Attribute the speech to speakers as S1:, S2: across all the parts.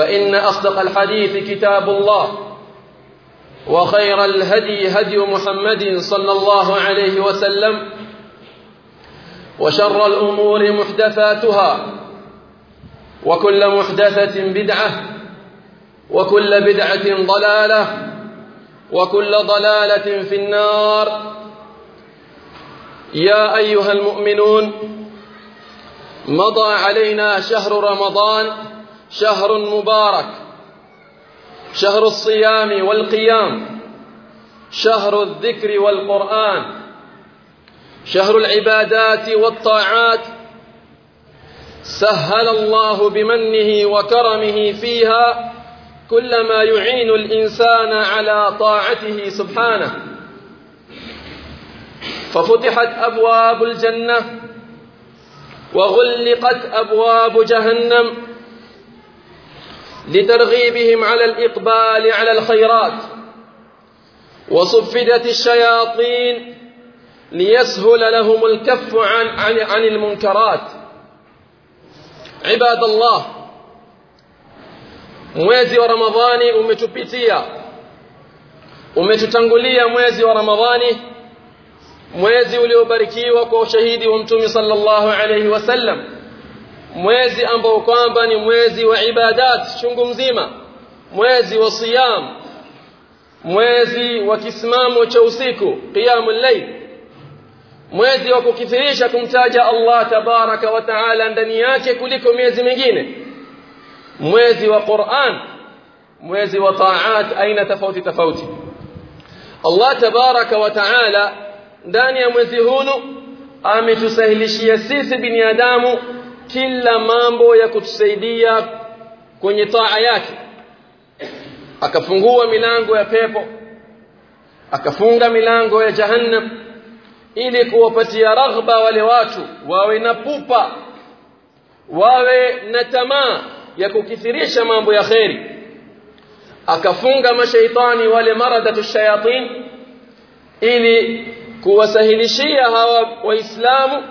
S1: فإن أصدق الحديث كتاب الله وخير الهدي هدي محمد صلى الله عليه وسلم وشر الأمور محدثاتها وكل محدثة بدعة وكل بدعة ضلالة وكل ضلالة في النار. يا أيها المؤمنون مضى علينا شهر رمضان شهر مبارك شهر الصيام والقيام شهر الذكر والقرآن شهر العبادات والطاعات. سهل الله بمنه وكرمه فيها كل ما يعين الإنسان على طاعته سبحانه. ففتحت أبواب الجنة وغلقت أبواب جهنم. لترغيبهم على الإقبال على الخيرات. وصفدت الشياطين ليسهل لهم الكف عن, عن, عن المنكرات. عباد الله موازي ورمضاني ومتبتيا ومتتنقلية موازي ورمضاني موازي وليبركي وكو شهيدي ومتومي صلى الله عليه وسلم mwezi ambao kwamba ni mwezi wa ibadat chungu mzima mwezi wa siyam mwezi wa kisimamo cha usiku qiyamul layl mwezi wa kukithirisha kumtaja Allah tabaraka wa taala ndani yake kuliko miezi mingine mwezi wa Qur'an mwezi wa taat aina tofauti tofauti Allah tabaraka wa taala ndani ya mwezi huu ametusahilishia sisi binadamu kila mambo ya kutusaidia kwenye taa yake. Akafungua milango ya pepo akafunga milango ya jahannam ili kuwapatia raghba wale watu wawe na pupa wawe na tamaa ya kukithirisha mambo ya kheri. Akafunga mashaitani wale maradatu shayatin ili kuwasahilishia hawa waislamu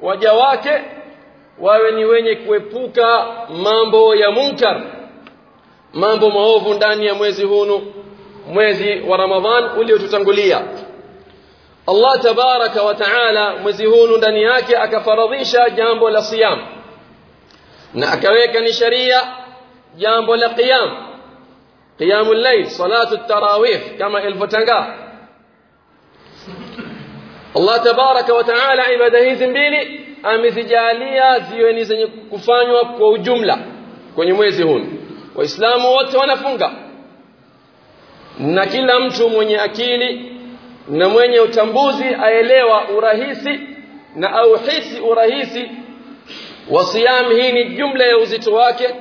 S1: waja wake wawe ni wenye kuepuka mambo ya munkar mambo maovu ndani ya mwezi huu mwezi wa Ramadhan uliotutangulia Allah tabaraka wa taala mwezi huu ndani yake akafaradhisha jambo la siyam na akaweka ni sharia jambo la qiyam qiyamul layl salatu tarawih kama ilivyotangaa Allah tabaraka wa taala ibada hizi mbili amezijalia ziwe ni zenye kufanywa kwa ujumla kwenye mwezi huu. Waislamu wote wanafunga. Na kila mtu mwenye akili na mwenye utambuzi aelewa urahisi na auhisi urahisi wa siyam. Hii ni jumla ya uzito wake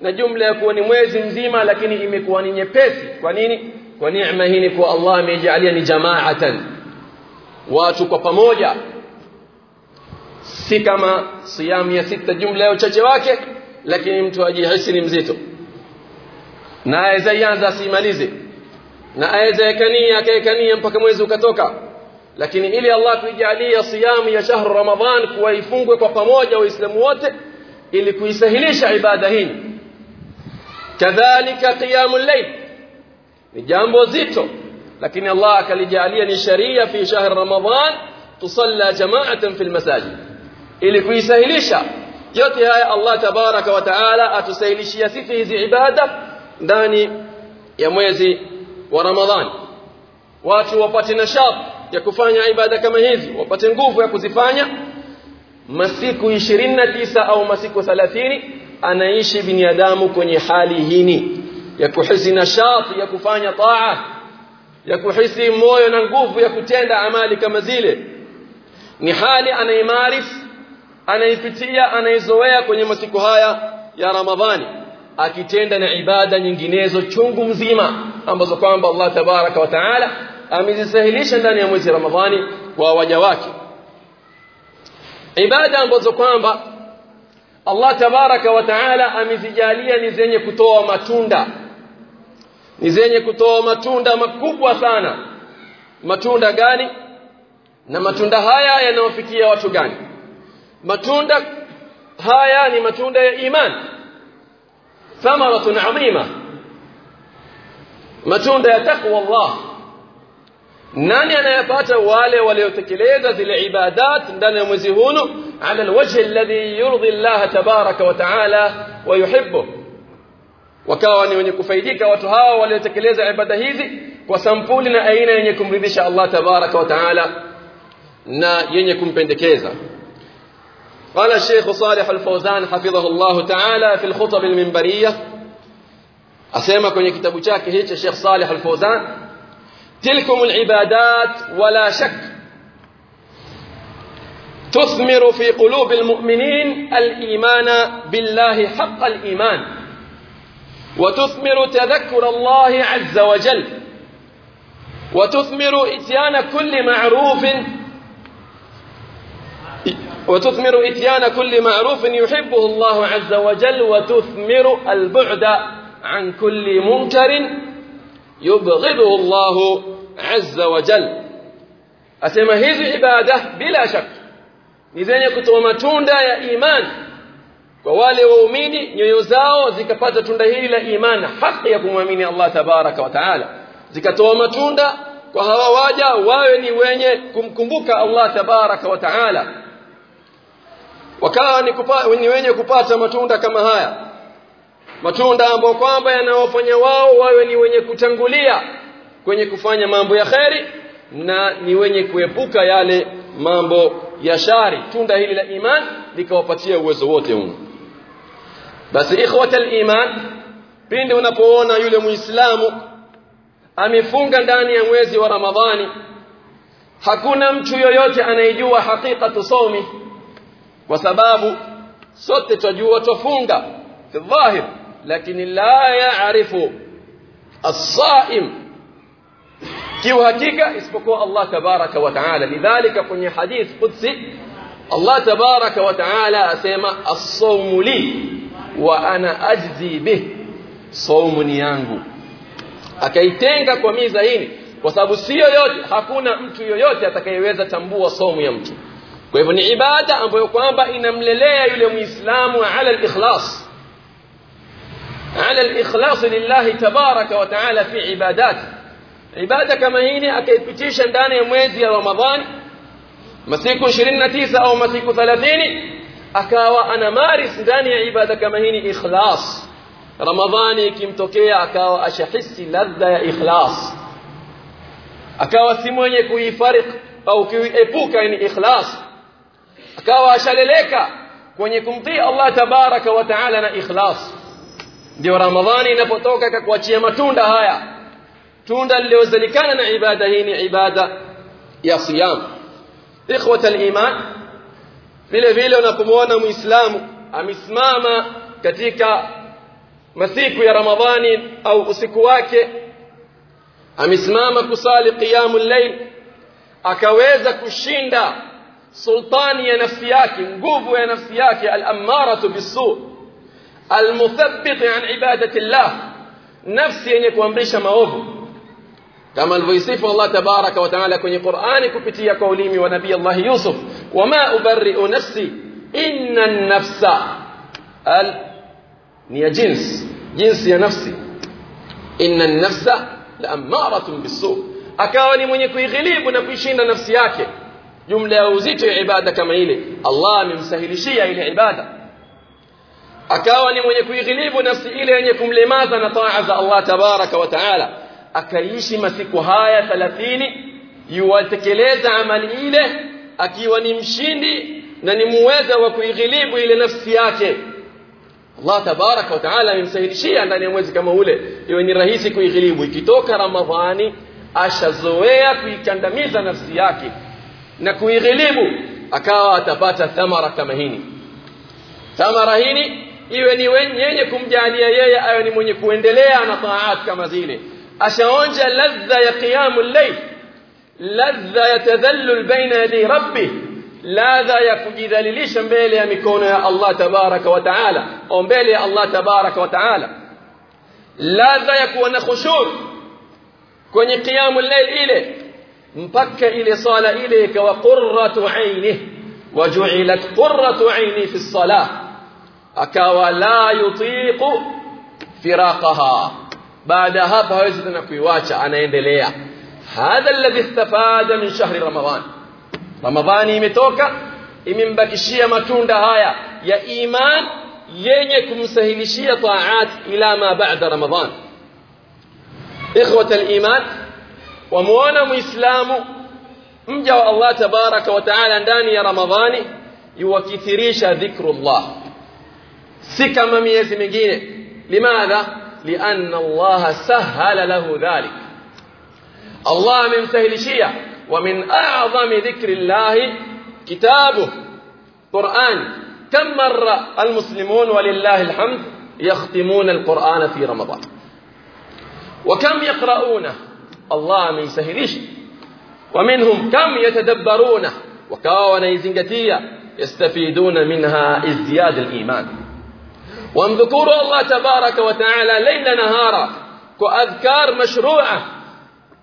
S1: na jumla ya kuwa ni mwezi mzima lakini imekuwa ni nyepesi. Kwa nini? Kwa neema hii ni kwa Allah ameijalia ni jamaatan. Watu kwa pamoja si kama siyamu ya sita jumla ya uchache wake lakini mtu ajihisi ni mzito na aweza ianza asimalize na aweza yakania akaekania mpaka mwezi ukatoka lakini ili Allah tuijalie siyamu ya shahru ramadhan kuwa ifungwe kwa pamoja waislamu wote ili kuisahilisha ibada hii kadhalika qiyamul layl ni jambo zito lakini Allah akalijalia ni sharia fi shahr ramadhan tusalla jama'atan fil masajid ili kuisahilisha yote haya Allah tabaraka wa taala atusahilishia sisi hizi ibada ndani ya mwezi wa Ramadhani watu wapate nashab ya kufanya ibada kama hizi wapate nguvu ya kuzifanya masiku 29 au masiku 30 anaishi binadamu kwenye hali hini ya kuhisi nashati ya kufanya taa ya kuhisi moyo na nguvu ya kutenda amali kama zile ni hali anaimarif anaipitia anaizoea kwenye masiku haya ya Ramadhani akitenda na ibada nyinginezo chungu mzima ambazo kwamba Allah tabaraka wa taala amezisahilisha ndani ya mwezi Ramadhani kwa waja wake. Ibada ambazo kwamba Allah tabaraka wa taala amezijalia ni zenye kutoa matunda. Ni zenye kutoa matunda makubwa sana. Matunda gani? Na matunda haya yanawafikia watu gani matunda haya ni matunda ya imani thamaratun adhima matunda ya taqwa Allah nani anayapata wale waliotekeleza zile ibadat ndani ya mwezi huu ala alwajh alladhi yurdi Allah tabaraka wa taala wa yuhibbu wakawa ni wenye kufaidika watu hawa waliotekeleza ibada hizi kwa sampuli na aina yenye kumridhisha Allah tabaraka wa taala na yenye kumpendekeza قال الشيخ صالح الفوزان حفظه الله تعالى في الخطب المنبرية. أسيما كوني كتاب شاك هيك الشيخ صالح الفوزان. تلكم العبادات ولا شك تثمر في قلوب المؤمنين الإيمان بالله حق الإيمان وتثمر تذكر الله عز وجل وتثمر إتيان كل معروف وتثمر إتيان كل معروف يحبه الله عز وجل وتثمر البعد عن كل منكر يبغضه الله عز وجل. أسمى هذه عبادة بلا شك. نزين يكتو متوندا يا إيمان. ووالي وأميني نيوزاو زكا فاتا توندا لا إيمان. حق يكون أمين الله تبارك وتعالى. زكا توماتوندا وهو واجا واني وين كم الله تبارك وتعالى. Wakawa ni, wenye kupata matunda kama haya? Matunda ambayo kwamba yanawafanya wao wawe ni wenye kutangulia kwenye kufanya mambo ya kheri na ni wenye kuepuka yale mambo ya shari. Tunda hili la iman likawapatia uwezo wote huu basi ikhwata aliman pindi unapoona yule muislamu amefunga ndani ya mwezi wa ramadhani hakuna mtu yoyote anayejua hakikatu saumi kwa sababu sote twajua twafunga dhahir lakini la yaarifu as-saim kiuhakika isipokuwa Allah tabaraka wa taala lidhalika kwenye hadith qudsi Allah tabaraka wa taala asema as-sawmu li wa ana ajzi bih saumu ni yangu akaitenga kwa mizaini kwa sababu si yoyote hakuna mtu yoyote atakayeweza tambua saumu ya mtu kwa hivyo ni ibada ambayo kwamba inamlelea yule muislamu ala al-ikhlas ala al-ikhlas lillahi tabaraka wa taala fi ibadati ibada kama hii akaipitisha ndani ya mwezi ya Ramadhani masiku 29 au masiku 30 akawa ana maris ndani ya ibada kama hii ikhlas Ramadhani ikimtokea akawa ashahisi ladha ya ikhlas akawa si mwenye kuifarik au kuiepuka ni ikhlas akawa ashaleleka kwenye kumtii Allah tabaraka wa taala na ikhlas ndio Ramadhani inapotoka akakuachia matunda haya tunda lililozalikana na ibada hii ni ibada ya siyam ikhwata aliman vile vile unapomwona muislamu amesimama katika masiku ya ramadhani au usiku wake amesimama kusali qiyamul layl akaweza kushinda سلطاني نفسياك نقوبو نفسياك الأمارة بالسوء. المثبت عن عبادة الله. نفسي أن يكون بريشة موهو كما الفيصيف الله تبارك وتعالى كوني قرآن كبتي قوليمي ونبي الله يوسف. وما أبرئ نفسي. إن النفس ال نيا جنس. جنس يا نفسي. إن النفس لأمارة بالسوء. أكاوني من يكوي غليب ونبيشين نفسياكي jumla ya uzito ya ibada kama ile Allah amemsahilishia ile ibada akawa ni mwenye kuighilibu nafsi ile yenye kumlemaza na taa za Allah tabaraka wa taala akaishi masiku haya 30 yuwatekeleza amali ile akiwa ni mshindi na ni muweza wa kuighilibu ile nafsi yake Allah tabaraka wa taala amemsahilishia ndani ya mwezi kama ule iwe ni rahisi kuighilibu ikitoka Ramadhani ashazoea kuikandamiza nafsi yake na kuighilibu akawa atapata thamara kama hini thamara hini iwe ni yenye kumjalia yeye awe ni mwenye kuendelea na taat kama zile ashaonja ladha ya qiyamul layl ladha ya tadhallul baina yadi rabbih ladha ya kujidhalilisha mbele ya mikono ya Allah tabaraka wa taala au mbele ya Allah tabaraka wa taala ladha ya kuwa na khushu' kwenye qiyamul layl ile mpaka ile sala ile ikawa qurratu ainihi waju'ilat qurratu aini fi salah akawa la yutiqu firaqaha baada hapa hawezi tena kuiwacha anaendelea hadha alladhi istafada min shahri ramadan ramadhani imetoka imembakishia matunda haya ya iman yenye kumsahilishia taat ila ma ba'da ramadan ikhwata aliman wamuona muislamu mja wa Allah tabaraka wa taala ndani ya ramadhani yuwakithirisha dhikrullah si kama miezi mingine limadha lianna Allah sahala lahu dhalik Allah amemsahilishia wa min a'zami dhikrillah kitabuh Qur'an كم مرة المسلمون ولله الحمد يختمون القرآن في رمضان وكم يقرؤونه الله من سهلش ومنهم كم يتدبرون؟ وكاونا يزنجتيا يستفيدون منها ازدياد الإيمان. وامذكور الله تبارك وتعالى ليل نهارا كأذكار مشروعة.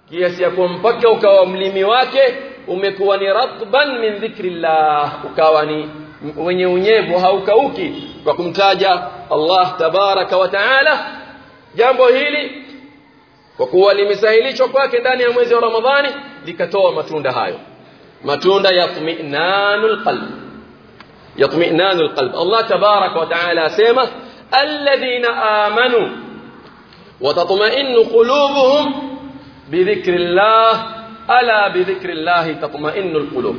S1: كيس يكون بك وكواملمي ومكواني رطبا من ذكر الله. وكاواني وكواني ونيونيبها وكوكي وكمتاجا الله تبارك وتعالى. جنبه هيلي kwa kuwa limesahilishwa kwake ndani ya mwezi wa Ramadhani likatoa matunda hayo matunda ya tuminanul qalb yatminanul qalb Allah tabaraka wa taala asema alladhina amanu وتطمئن قلوبهم بذكر الله ألا بذكر الله تطمئن القلوب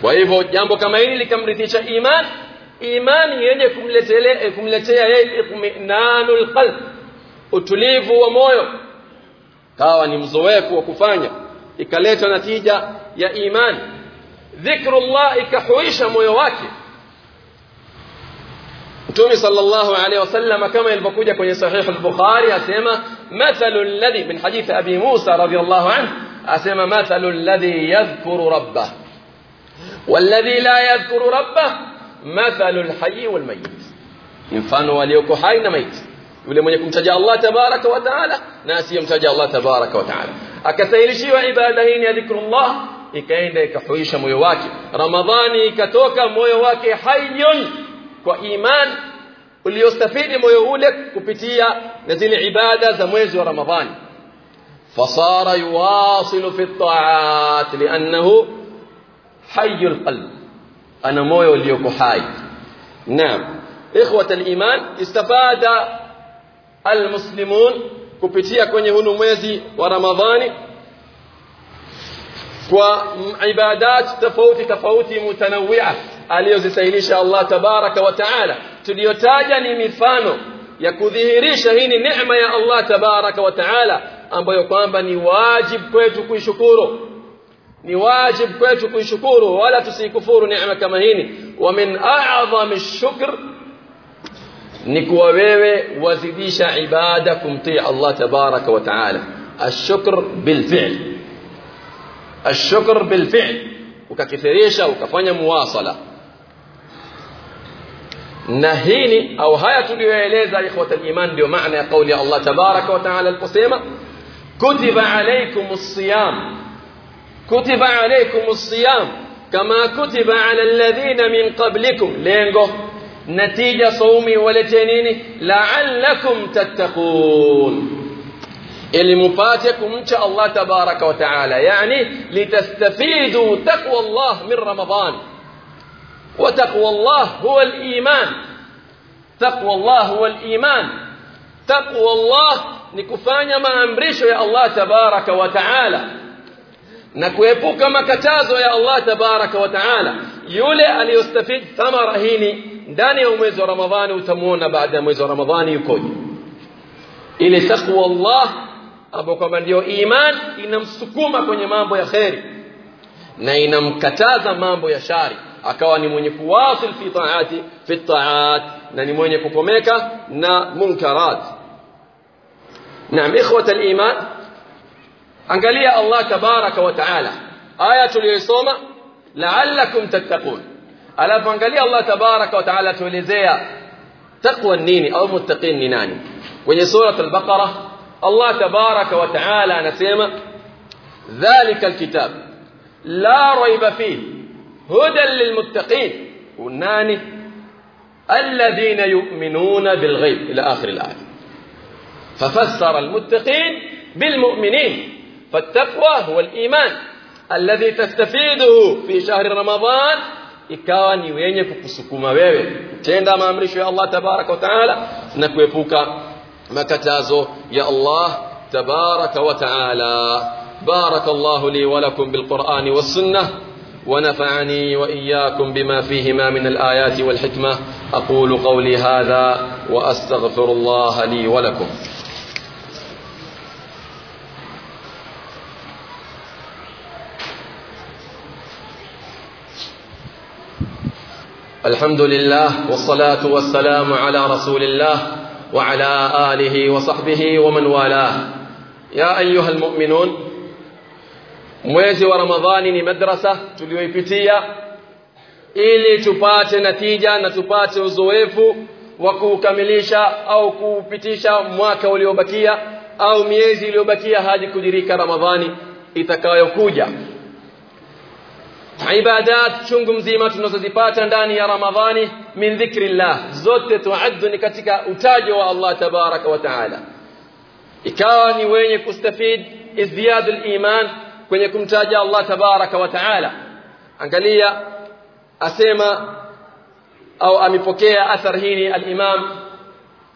S1: kwa hivyo jambo kama hili likamrithisha iman imani yenye kumletea kumletea yeye itminanul qalb utulivu wa moyo kawa ni mzoefu wa kufanya ikaleta natija ya imani dhikrullah ikahuisha moyo wake Mtume sallallahu alaihi wasallam kama ilivyokuja kwenye sahih al-Bukhari asema mathalu alladhi min hadith Abi Musa radiyallahu anhu asema mathalu alladhi yadhkuru rabbah والذي لا يذكر ربه مثل الحي والميت mfano walioko hai na maiti yule mwenye kumtaja Allah tabaraka wa taala na asiyemtaja Allah tabaraka wa taala akasahilishiwa ibada hii ya dhikrullah ikaenda ikahuisha moyo wake ramadhani ikatoka moyo wake hayyun kwa iman uliostafidi moyo ule kupitia na zile ibada za mwezi wa ramadhani fasara yuwasilu fi at-ta'at li'annahu hayyul qalb ana moyo ulioko hai naam ikhwat al-iman istafada almuslimun kupitia kwenye hunu mwezi wa ramadhani kwa ibadat tofauti tofauti mutanawia aliyozisahilisha Allah tabaraka wa taala tuliyotaja ni mifano ya kudhihirisha hii ni neema ya Allah tabaraka wa taala ambayo kwamba ni wajibu kwetu kuishukuru ni wajibu kwetu kuishukuru wala tusikufuru neema kama hii wa min a'zami shukr نكوى ويوي وزديش عبادة كمطيع الله تبارك وتعالى. الشكر بالفعل. الشكر بالفعل. وككثيريشة وكفانيا مواصلة. نهيني أو هاي تقول يا إخوة الإيمان ديو معنى قول الله تبارك وتعالى القسيمة. كتب عليكم الصيام. كتب عليكم الصيام كما كتب على الذين من قبلكم. لينغو. نتيجة صومي ولتنيني لعلكم تتقون. اللي مفاتكم إن شاء الله تبارك وتعالى. يعني لتستفيدوا تقوى الله من رمضان. وتقوى الله هو الإيمان. تقوى الله هو الإيمان. تقوى الله نكفاني ما امرشه يا الله تبارك وتعالى. نكويبوك ما كتازو يا الله تبارك وتعالى. يولي أن يستفيد ثمرة هيني. Ndani ya mwezi wa Ramadhani utamuona baada ya mwezi wa Ramadhani yukoje ile taqwa Allah ambapo kwamba ndio iman inamsukuma kwenye mambo ya kheri na inamkataza mambo ya shari akawa ni mwenye kuwasil fi taati fi taat na ni mwenye kukomeka na munkarat naam ikhwat aliman angalia Allah tabaraka wa taala aya tuliyosoma la'allakum tattaqun alafu angalia Allah tabaraka wa taala tuelezea taqwa nini au muttaqin ni nani kwenye sura al-baqara Allah tabaraka wa taala anasema dhalika alkitab la raiba fihi هدى للمتقين وناني الذين يؤمنون بالغيب إلى آخر الآية ففسر المتقين بالمؤمنين فالتقوى هو الإيمان الذي تستفيده في شهر رمضان ikawa ni wenye kukusukuma wewe kutenda maamrisho ya Allah tabaraka wa taala na kuepuka makatazo ya Allah tabaraka wa taala li wa lakum bilqur'ani was sunnah ونفعني وإياكم بما فيهما من الآيات والحكمة أقول قولي هذا وأستغفر الله لي ولكم الحمد لله والصلاة والسلام على رسول الله وعلى آله وصحبه ومن والاه يا أيها المؤمنون mwezi wa ramadhani ni madrasa tuliyoipitia ili tupate natija na tupate uzoefu wa kukamilisha au kupitisha mwaka uliobakia au miezi iliyobakia hadi kudirika ramadhani itakayokuja عبادات شنكم زيمة نتذبات دان يا رمضاني من ذكر الله. زدت تعدني كتك أتاج الله تبارك وتعالى. إكاني وين يكستفيد إزياد الإيمان كن يكون تاج الله تبارك وتعالى. أنقلي أسيما أو أمي بوكيا أثر هيني الإمام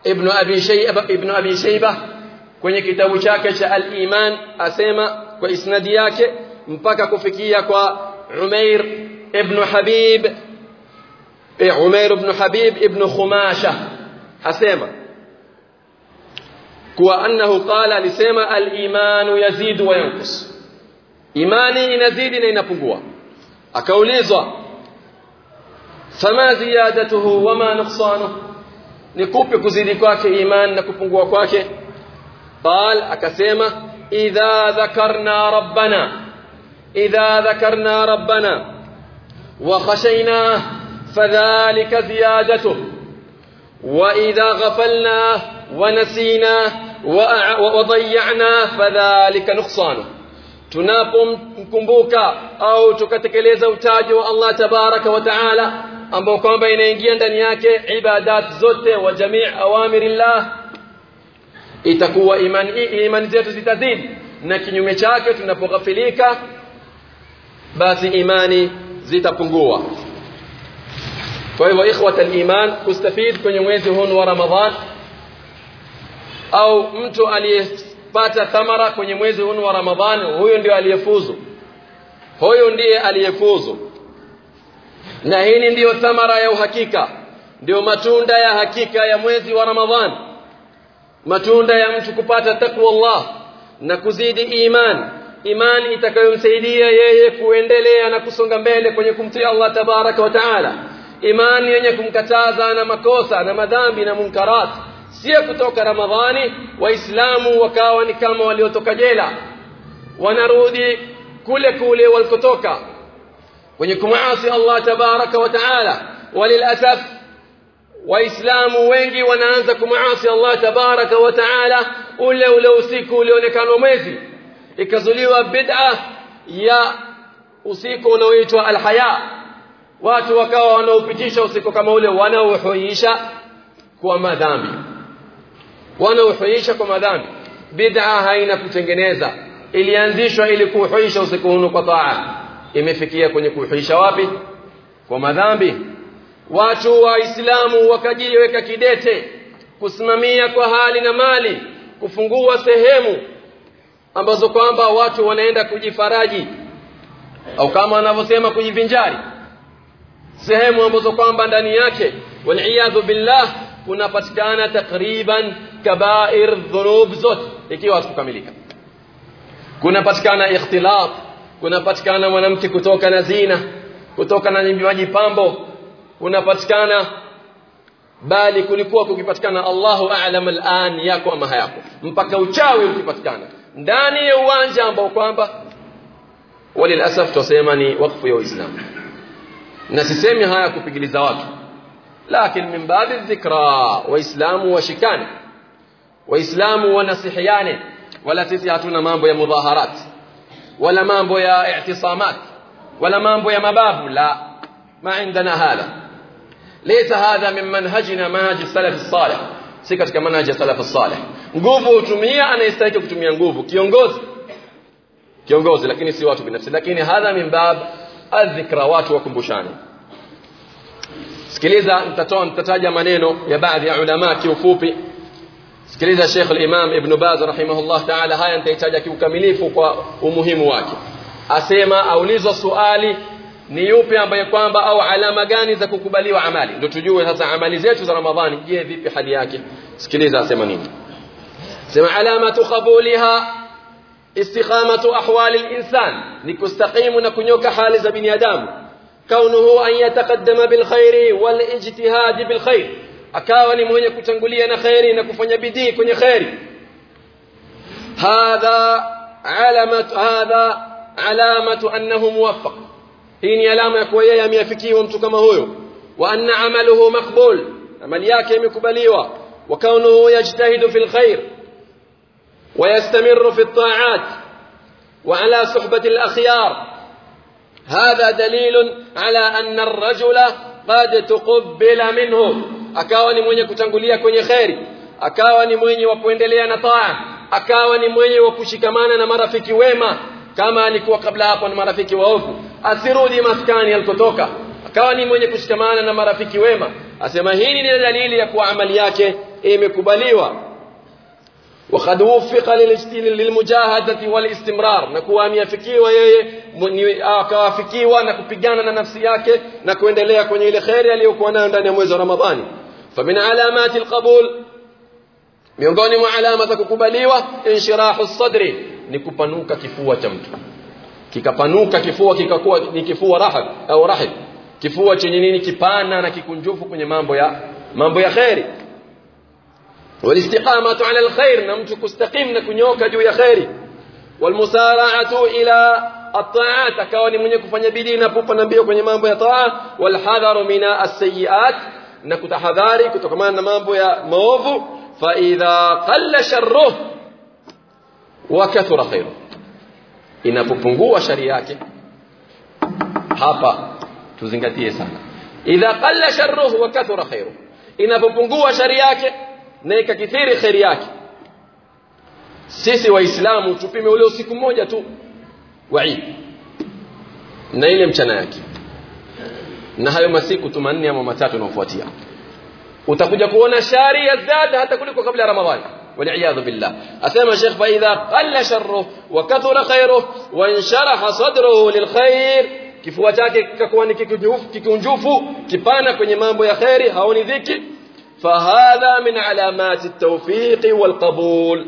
S1: ابن أبي شيبة ابن أبي شيبة. كن يكتب شاكش الإيمان أسيما وإسندياك مبكك فيكيا كوا عمير ابن حبيب. إيه، عمير ابن حبيب ابن خماشة. حسيمة. كوا أنه قال لسيمة الإيمان يزيد وينقص. إيماني نزيد نينبقوا أكوليزا. فما زيادته وما نقصانه. نكوب كزيد كواك إيمان نكوب كواك. قال أكسيمة إذا ذكرنا ربنا. إذا ذكرنا ربنا وخشيناه فذلك زيادته. وإذا غفلنا ونسينا وضيعنا فذلك نقصانه. تنابم كمبوكا أو تكتكليز وتاج الله تبارك وتعالى أم بكم بين إنجيان دنياك عبادات زوت وجميع أوامر الله. إتكوا إيمان إيمان زيت زيت زيت نكن يمشاك تنابو غفليكا basi imani zitapungua. Kwa hivyo ikhwata aliman kustafid kwenye mwezi huu wa ramadhan au mtu aliyepata thamara kwenye mwezi huu wa ramadhan huyo ndio aliyefuzu. Huyo ndiye aliyefuzu. Na hili ndiyo thamara ya uhakika. Ndio matunda ya hakika ya mwezi wa Ramadhani matunda ya mtu kupata takwa Allah na kuzidi iman imani itakayomsaidia yeye kuendelea na kusonga mbele kwenye kumtii Allah tabaraka wa taala imani yenye kumkataza na makosa na madhambi na munkarat sio kutoka ramadhani waislamu wakawa ni kama waliotoka jela wanarudi kule kule walikotoka kwenye kumaasi Allah tabaraka wa taala walilasaf waislamu wengi wanaanza kumaasi Allah tabaraka wa taala ule ule usiku ulionekana mwezi ikazuliwa bid'a ya usiku unaoitwa alhaya. Watu wakawa wanaopitisha usiku kama ule wanaohuisha kwa madhambi. Wanaohuisha kwa madhambi. Bid'a haina kutengeneza. Ilianzishwa ili kuhuisha usiku huu kwa taa. Imefikia kwenye kuhuisha wapi? Kwa madhambi. Watu waislamu wakajiweka kidete kusimamia kwa hali na mali kufungua sehemu ambazo kwamba watu wanaenda kujifaraji au kama wanavyosema kujivinjari sehemu ambazo kwamba ndani yake waliyadhu billah kunapatikana takriban kabair dhunub zote ikiwa hazikukamilika kunapatikana ikhtilat kunapatikana mwanamke kutoka na zina kutoka na majipambo kunapatikana bali kulikuwa kukipatikana Allahu a'lam al'an yako ama hayako mpaka uchawi ukipatikana ndani ya uwanja ambao kwamba walilasaf tusema ni wakfu ya Uislamu na sisemi haya kupigiliza watu lakini min babi dhikra waislamu washikane waislamu wanasihiane wala sisi hatuna mambo ya mudhaharat wala mambo ya i'tisamat wala mambo ya mababu la ما عندنا هذا ليس هذا من منهجنا منهج السلف الصالح si katika manhaji ya salaf salih nguvu hutumia anayestahili kutumia nguvu. Kiongozi. Kiongozi lakini si watu binafsi. Lakini hadha min bab adhikra watu wakumbushane. Sikiliza nitatoa nitataja maneno ya baadhi ya ulama kiufupi. Sikiliza Sheikh al-Imam Ibn Baz rahimahullah ta'ala haya nitahitaja kiukamilifu kwa umuhimu wake. Asema aulizwa swali ni yupi ambaye kwamba au alama gani za kukubaliwa amali? Ndio tujue sasa amali zetu za Ramadhani. Je vipi hali yake? Sikiliza asema nini سمع علامة قبولها استقامة أحوال الإنسان. لكستقيم نكنيوك حال زبن يدام. كونه أن يتقدم بالخير والاجتهاد بالخير. أكاوى لمهن يكون خير نكفن يبديك خير هذا علامة هذا علامة أنه موفق. هيني علامة كوية يمي فيكي كما هو. وأن عمله مقبول. عمل يمي كبليوة وكونه يجتهد في الخير. ويستمر في الطاعات وعلى صحبة الأخيار هذا دليل على أن الرجل قد تقبل منه kuendelea na taa akawa ni mwenye wa kushikamana na marafiki wema kama alikuwa kabla hapo na marafiki waovu asirudi maskani alikotoka akawa ni mwenye kushikamana na marafiki wema asema hili ni dalili ya kuwa amali yake imekubaliwa وقد وفق للمجاهدة والاستمرار نكوا ameafikiwa yeye akawafikiwa na kupigana na nafsi yake na kuendelea kwenye ile khairi aliyokuwa nayo ndani ya mwezi wa Ramadhani famin alamati alqabul miongoni mwa alama za kukubaliwa inshirahu sadri ni kupanuka kifua cha mtu kikapanuka kifua kikakuwa ni kifua rahab au rahib kifua chenye nini kipana na kikunjufu kwenye mambo ya mambo ya khairi والاستقامة على الخير نمت كستقيم نكنيوك جو يا خيري. والمسارعة إلى الطاعات أكواني من يكفن يبدي نبوب نبيه كن يمامبو يطاعة والحذر من السيئات نكتحذاري كتكمان نمامبو يا موفو فإذا قل شره وكثر خيره. shari yake hapa tuzingatie sana idha qalla sharruhu wa kathura khairuhu inapopungua shari yake na ikakithiri khairi yake sisi waislamu tupime ule usiku mmoja tu wa Eid na ile mchana yake na hayo masiku tu manne ama matatu yanayofuatia utakuja kuona shari yazada hata kuliko kabla ya ramadhani والعياذ بالله أسمى شيخ فإذا قل شره وكثر خيره وانشرح صدره للخير kifua chake kikakuwa ni kikunjufu kipana kwenye mambo ya khairi haoni dhiki فهذا من علامات التوفيق والقبول.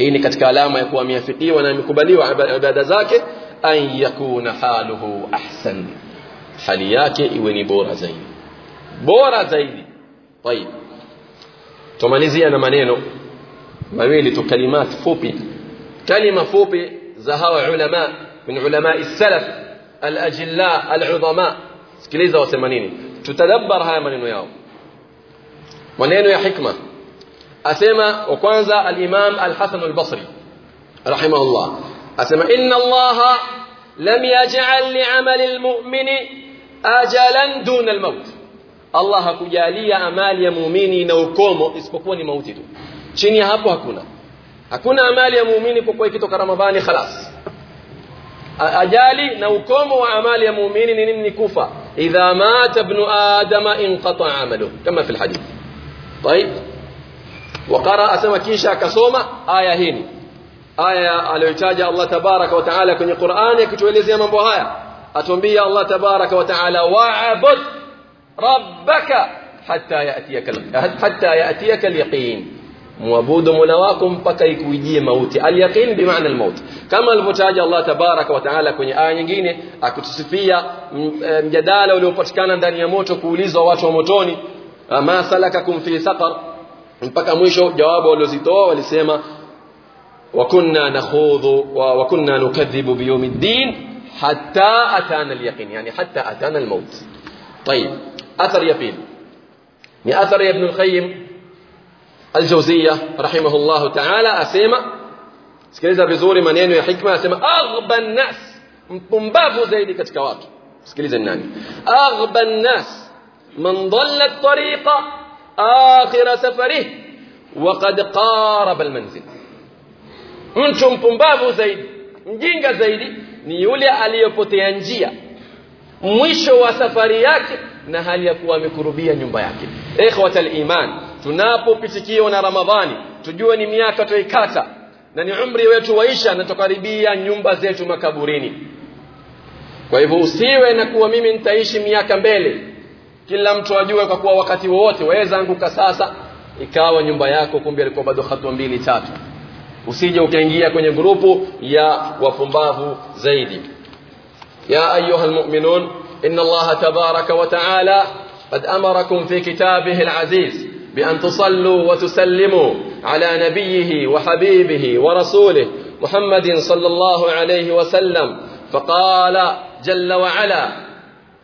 S1: هيني كتكلامه يكون ميافقي ونامكبلي وعباد ذاك أن يكون حاله أحسن حالياك إوني بورا زين بورا زين طيب تماليزي أنا منينو مويلتو كلمات فوبي كلمة فوبي زهاو علماء من علماء السلف الأجلاء العظماء سكليزة وثمانيني تتدبر هاي منينو يوم maneno ya hikma asema wa kwanza al-imam al-hasan al-basri rahimahullah asema inna allaha lam yaj'al li'amali al-mu'mini ajalan duna al-maut Allah hakujalia amali ya muumini na ukomo isipokuwa ni mauti tu chini ya hapo hakuna hakuna amali ya muumini kwa kuwa ikitoka ramadhani khalas ajali na ukomo wa amali ya muumini ni nini ni kufa idha mata ibn adama inqata amalu kama fi alhadith طيب. وقرأ اسما كيشا كسوما آية هيني آية على يتاجى الله تبارك وتعالى كن القرآن يكتو إليزي من بوهاية أتنبي الله تبارك وتعالى وعبد ربك حتى يأتيك حتى يأتيك اليقين. مبود ملواكم بكيك ويجي موت اليقين بمعنى الموت. كما المتاجى الله تبارك وتعالى كن آية نجيني أكتو سفيا مجدالة آه، ولو بشكانا دان يموت كوليزو واتو موتوني ma salakakum fi saqar mpaka mwisho jawabu waliozitoa walisema وكنا نخوض وكنا نكذب بيوم الدين حتى أتانا اليقين يعني حتى أتانا الموت طيب أثر يقين ni athari ibn al-qayyim rahimahullah ta'ala asema sikiliza vizuri maneno ya hikma asema aghba an-nas mpumbavu zaidi katika watu sikiliza nani aghba an-nas man dhalla at-tariqa akhir safarihi وقد قارب المنزل mtu mpumbavu zaidi mjinga zaidi ni yule aliyopotea njia mwisho wa safari yake na hali ya kuwa amekurubia nyumba yake ikhwata iman tunapopitikiwa na ramadhani tujue ni miaka tuikata na ni umri wetu waisha na tukaribia nyumba zetu makaburini kwa hivyo usiwe na kuwa mimi nitaishi miaka mbele kila mtu ajue kwa kuwa wakati wowote waweza anguka sasa ikawa nyumba yako kumbe alikuwa bado hatua mbili tatu usije ukaingia kwenye grupu ya wapumbavu zaidi ya ayuha almu'minun inna Allah tabaraka wa ta'ala قد أمركم في كتابه العزيز بأن تصلوا وتسلموا على نبيه وحبيبه ورسوله محمد صلى الله عليه وسلم فقال جل وعلا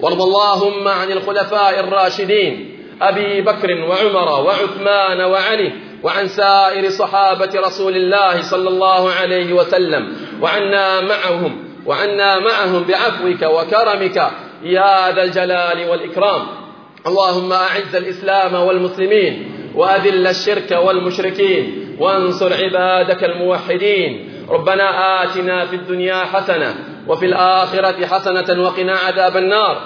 S1: وارض اللهم عن الخلفاء الراشدين أبي بكر وعمر وعثمان وعلي وعن سائر صحابة رسول الله صلى الله عليه وسلم وعنا معهم وعنا معهم بعفوك وكرمك يا ذا الجلال والإكرام. اللهم أعز الإسلام والمسلمين وأذل الشرك والمشركين وانصر عبادك الموحدين. ربنا آتنا في الدنيا حسنة وفي الآخرة حسنة وقنا عذاب النار.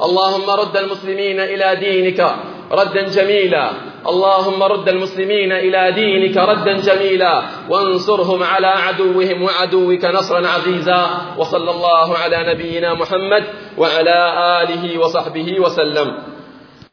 S1: اللهم رد المسلمين إلى دينك ردا جميلا. اللهم رد المسلمين إلى دينك ردا جميلا. وانصرهم على عدوهم وعدوك نصرا عزيزا. وصلى الله على نبينا محمد وعلى آله وصحبه وسلم.